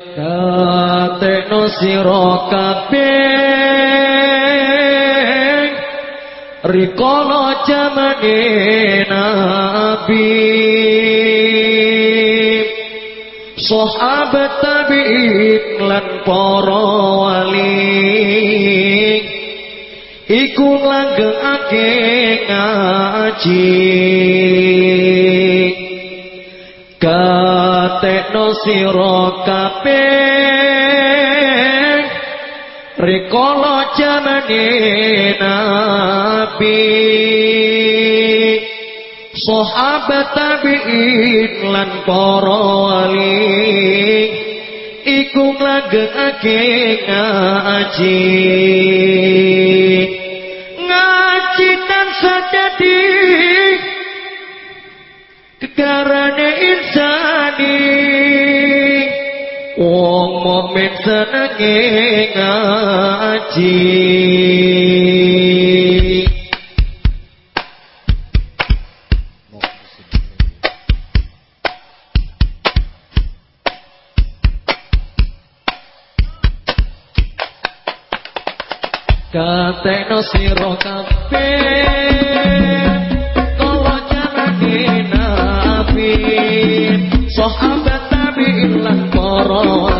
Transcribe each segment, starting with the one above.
Katekno sira kabeh. Rikala jamane nabi. Sahabat tabi'in lan para wali. Iku langgengake ngaji. Katekno sira kabeh. Rikala jamane nabi. Sahabat tabi'in lan para wali. Iku langgengake ngaji. Ngaji tansah dadi mukmin senenge ngaji. Katekno sira kabeh kala jamane nabi sahabat tabi'in lan para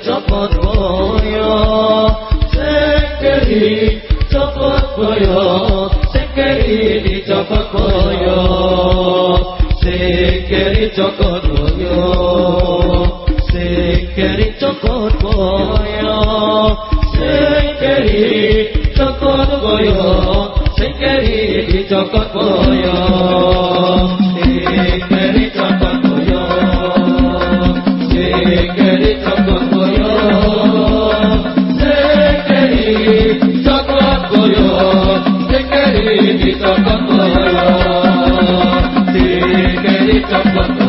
cepat koyo sekeri cepat koyo sekeri di cepat koyo sekeri cepat koyo sekeri cepat koyo sekeri sekeri wake up, up.